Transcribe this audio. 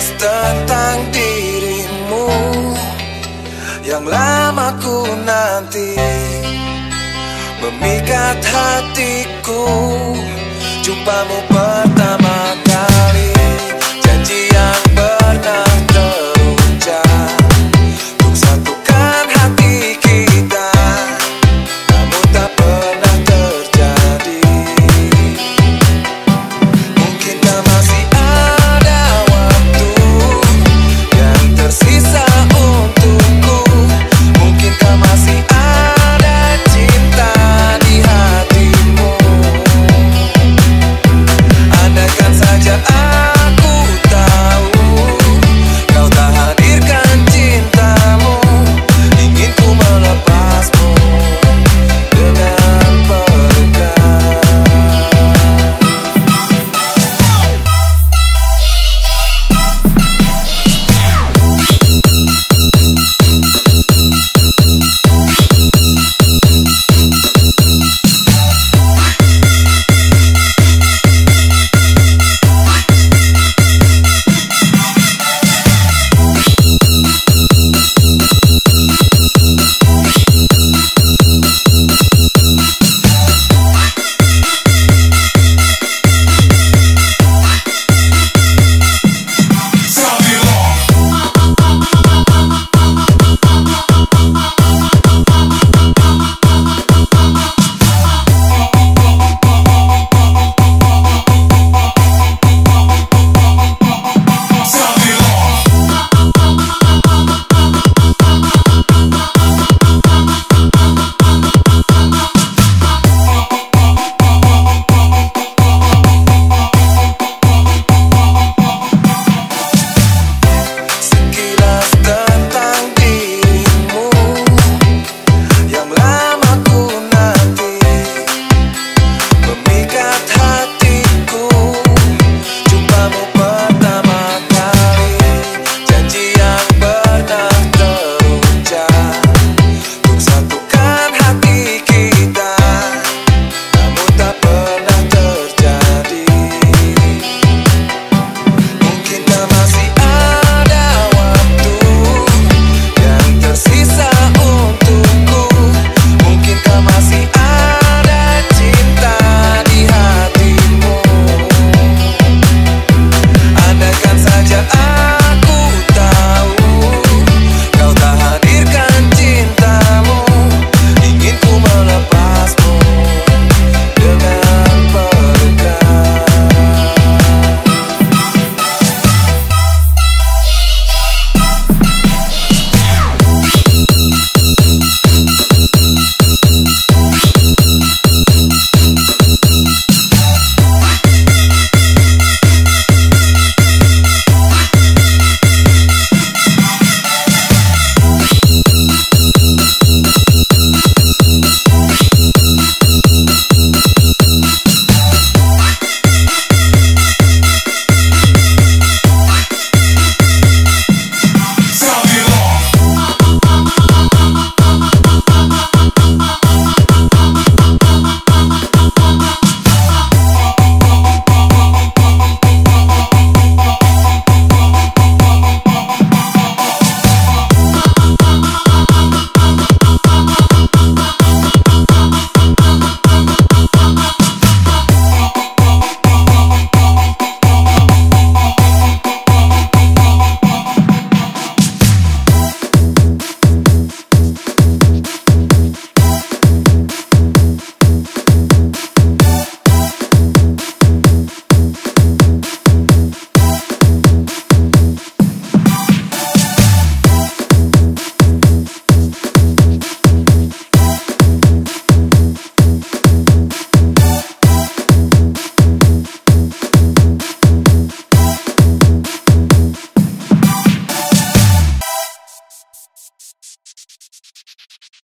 jelas tentang dirimu Yang lama ku nanti Memikat hatiku. Jumpamu